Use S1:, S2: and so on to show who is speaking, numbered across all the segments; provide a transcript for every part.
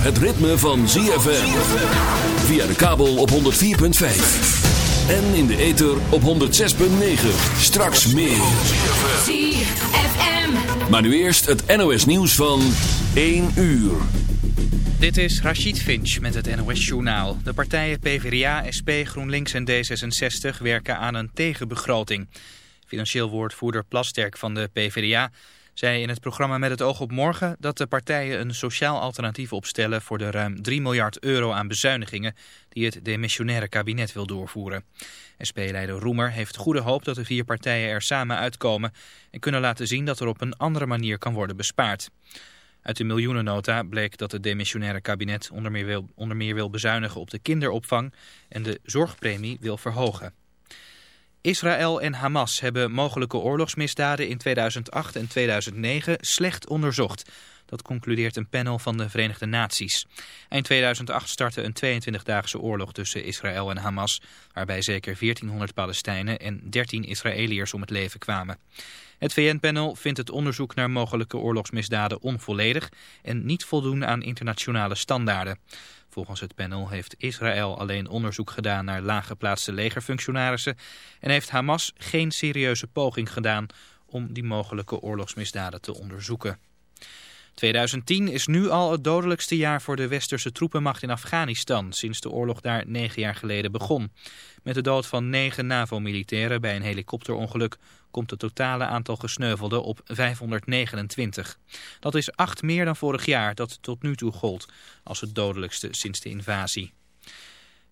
S1: Het ritme van ZFM. Via de kabel op 104.5. En in de ether op 106.9. Straks meer.
S2: ZFM.
S1: Maar nu eerst het NOS nieuws van 1 uur.
S3: Dit is Rachid Finch met het NOS-journaal. De partijen PvdA, SP, GroenLinks en D66 werken aan een tegenbegroting. Financieel woordvoerder Plasterk van de PvdA zei in het programma Met het oog op morgen... dat de partijen een sociaal alternatief opstellen voor de ruim 3 miljard euro aan bezuinigingen... die het demissionaire kabinet wil doorvoeren. SP-leider Roemer heeft goede hoop dat de vier partijen er samen uitkomen... en kunnen laten zien dat er op een andere manier kan worden bespaard. Uit de miljoenennota bleek dat het demissionaire kabinet onder meer, wil, onder meer wil bezuinigen op de kinderopvang en de zorgpremie wil verhogen. Israël en Hamas hebben mogelijke oorlogsmisdaden in 2008 en 2009 slecht onderzocht. Dat concludeert een panel van de Verenigde Naties. Eind 2008 startte een 22-daagse oorlog tussen Israël en Hamas... waarbij zeker 1400 Palestijnen en 13 Israëliërs om het leven kwamen. Het VN-panel vindt het onderzoek naar mogelijke oorlogsmisdaden onvolledig... en niet voldoen aan internationale standaarden. Volgens het panel heeft Israël alleen onderzoek gedaan naar laaggeplaatste legerfunctionarissen... en heeft Hamas geen serieuze poging gedaan om die mogelijke oorlogsmisdaden te onderzoeken. 2010 is nu al het dodelijkste jaar voor de westerse troepenmacht in Afghanistan, sinds de oorlog daar negen jaar geleden begon. Met de dood van negen NAVO-militairen bij een helikopterongeluk komt het totale aantal gesneuvelden op 529. Dat is acht meer dan vorig jaar, dat tot nu toe gold, als het dodelijkste sinds de invasie.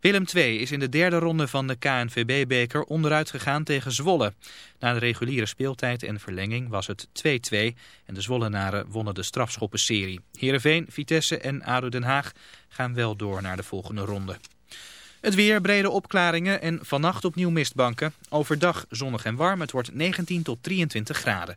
S3: Willem II is in de derde ronde van de KNVB-beker onderuit gegaan tegen Zwolle. Na de reguliere speeltijd en verlenging was het 2-2 en de Zwollenaren wonnen de strafschoppenserie. Heerenveen, Vitesse en ADO Den Haag gaan wel door naar de volgende ronde. Het weer, brede opklaringen en vannacht opnieuw mistbanken. Overdag zonnig en warm, het wordt 19 tot 23 graden.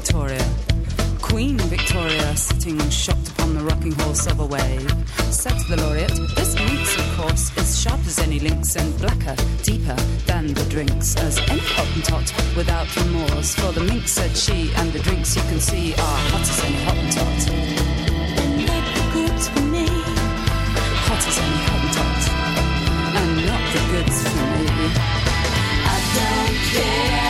S2: Victoria. Queen Victoria, sitting shocked upon the rocking horse of a wave, said to the laureate, This minx, of course, is sharp as any lynx and blacker, deeper than the drinks, as any hottentot without remorse. For the minx, said she, and the drinks you can see are hot as any hottentot. Make the goods for me, hot as any hottentot, and not the goods for me. I don't care.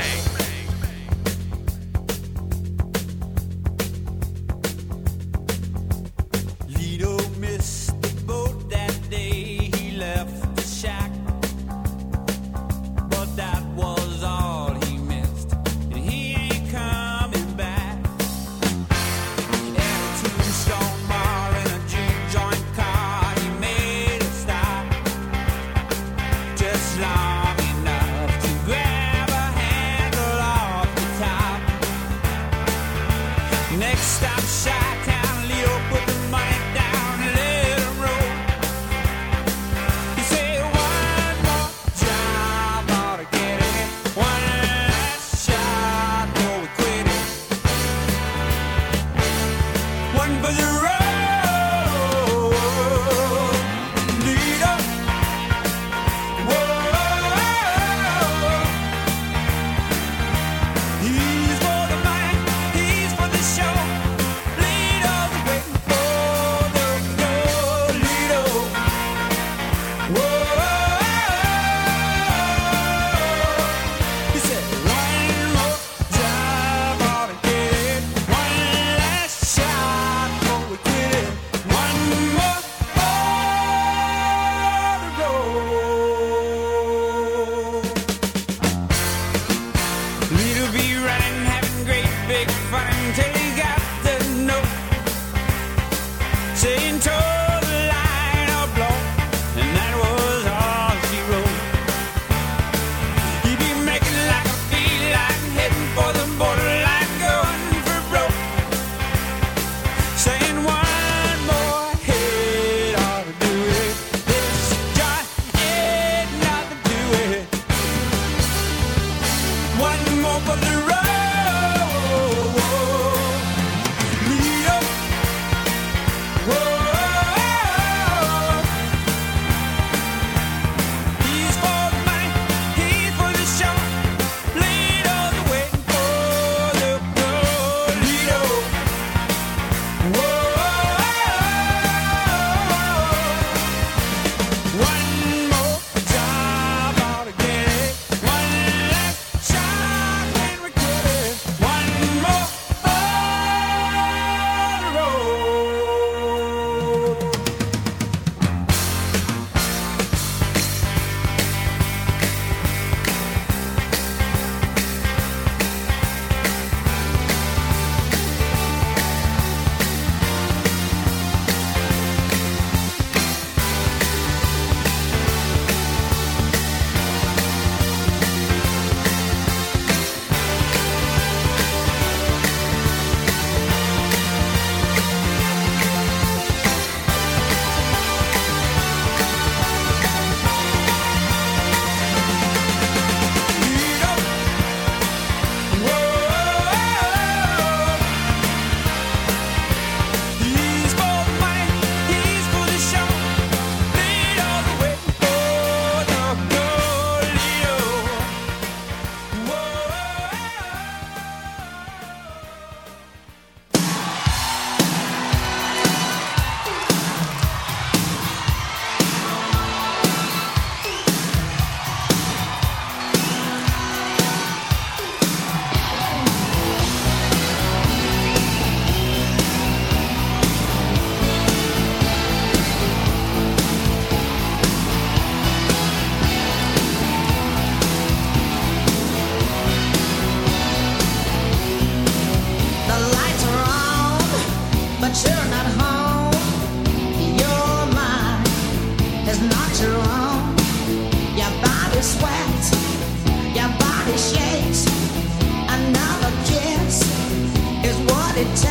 S4: It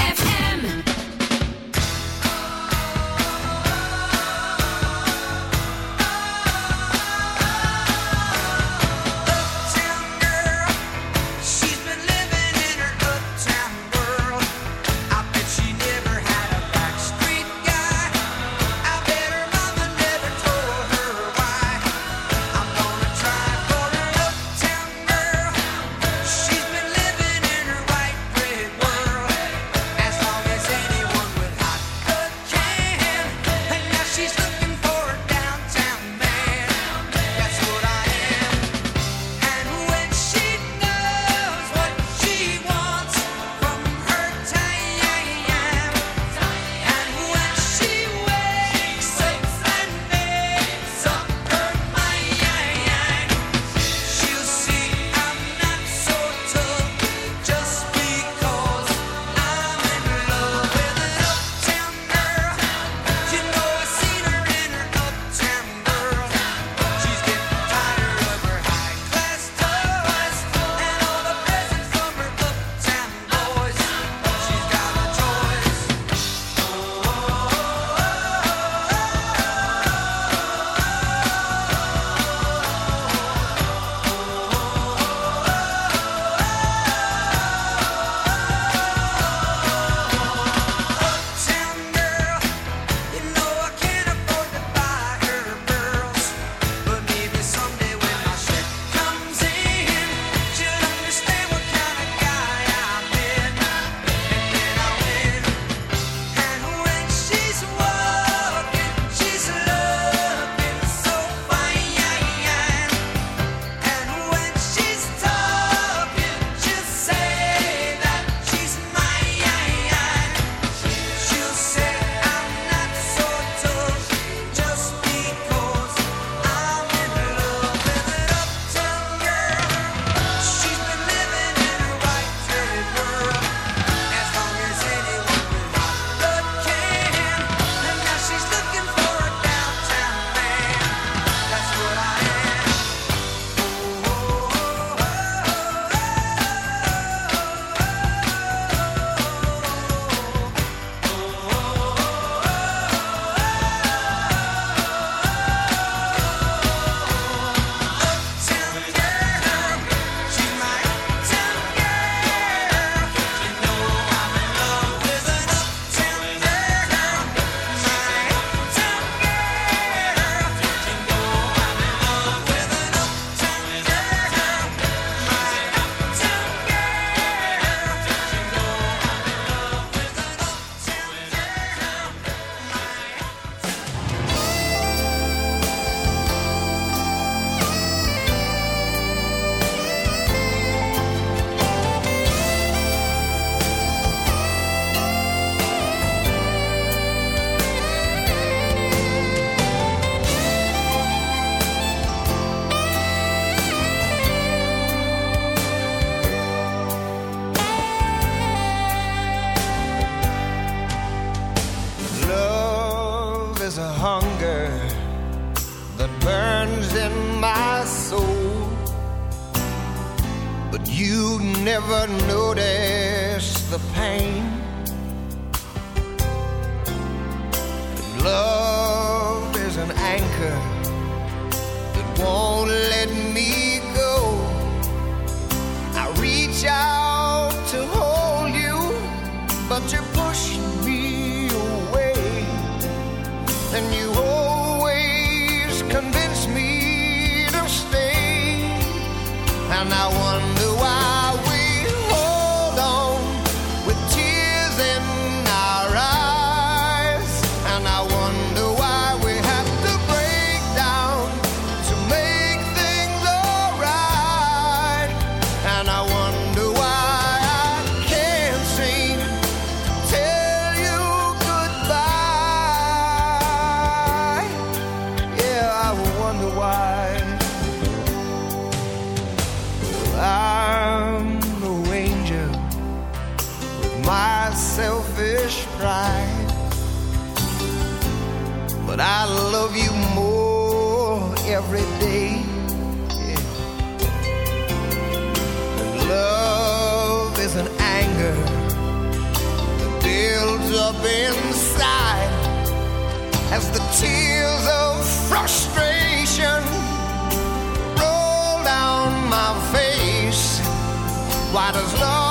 S5: soul.
S6: But you never notice the pain. And love is an anchor that won't let Why does love?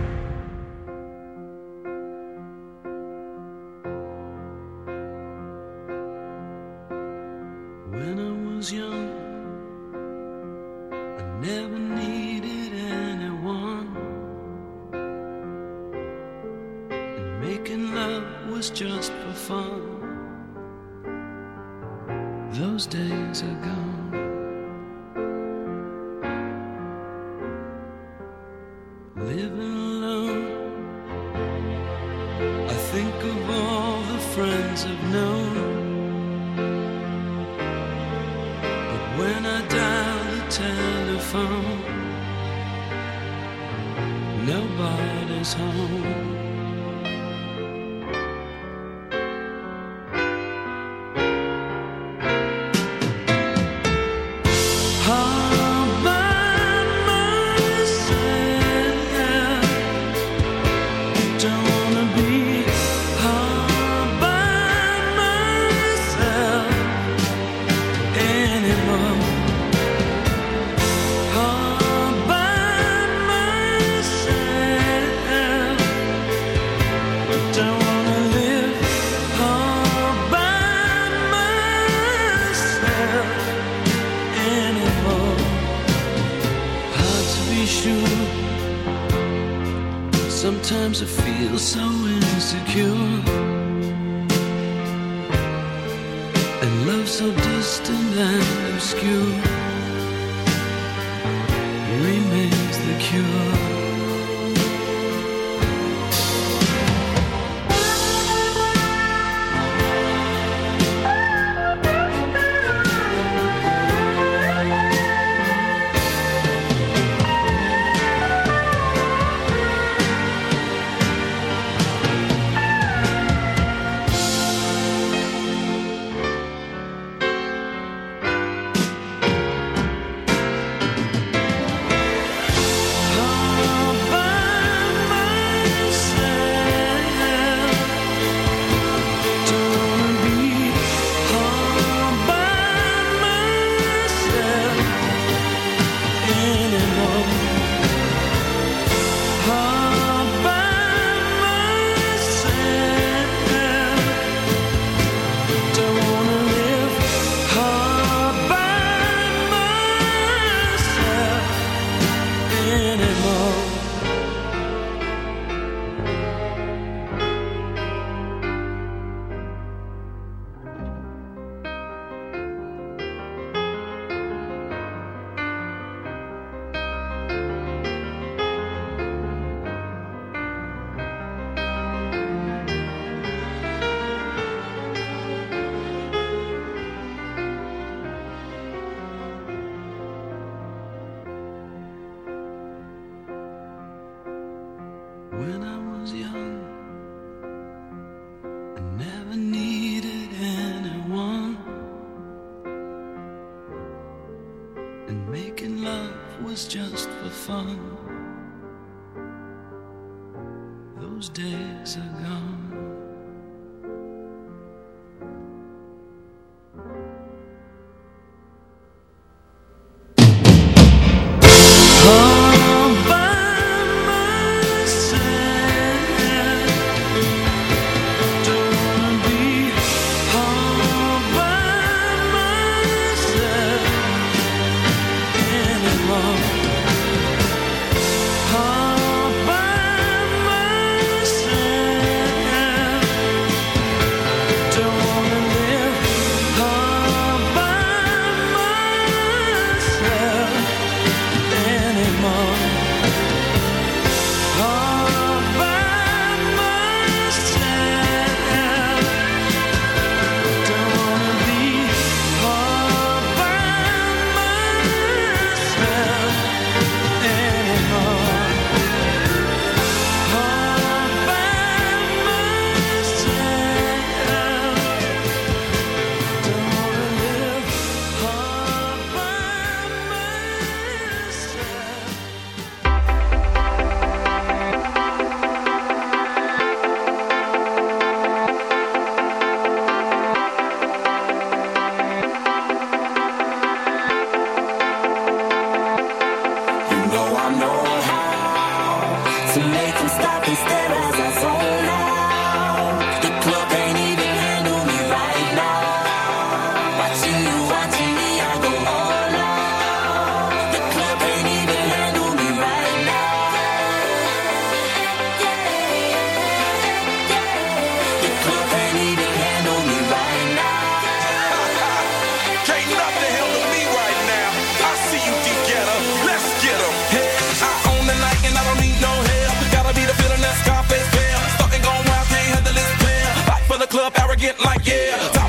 S7: like yeah.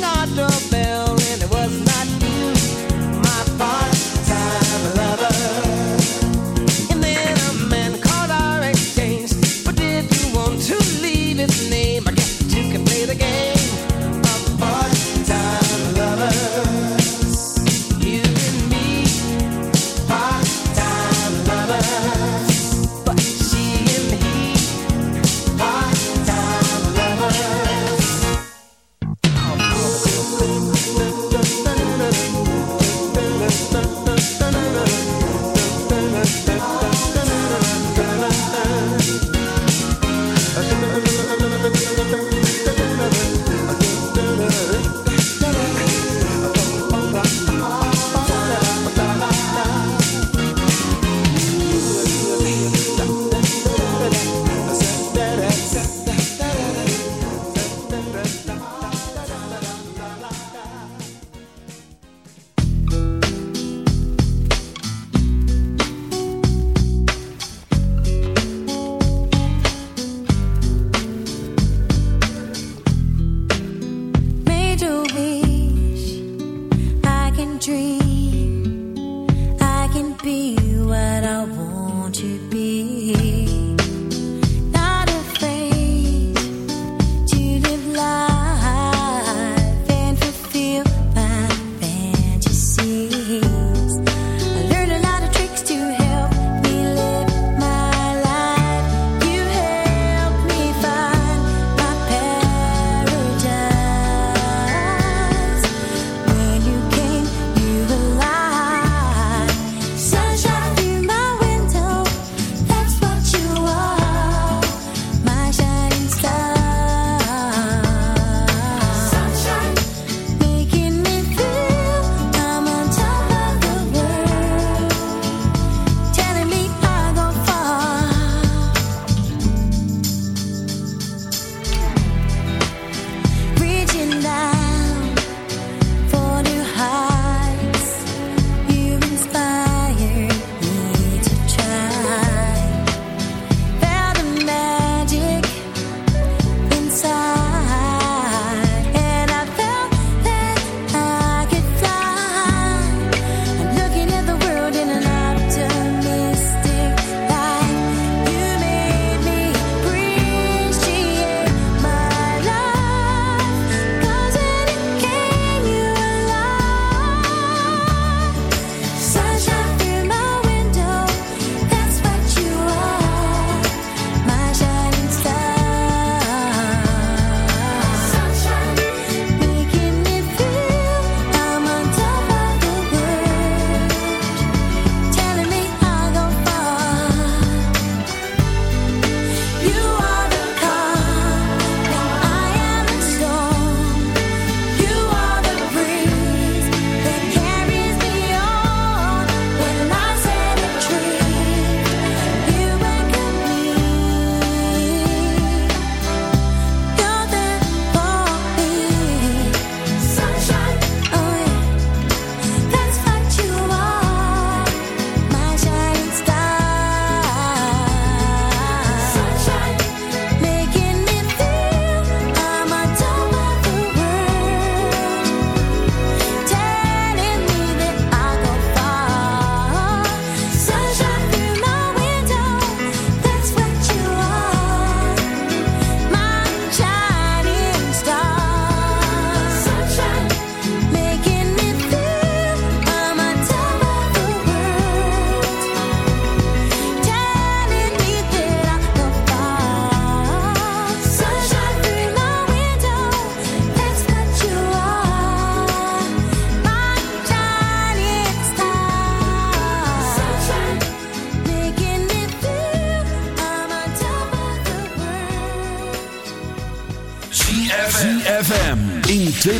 S7: not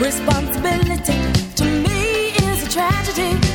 S8: Responsibility to me is a tragedy.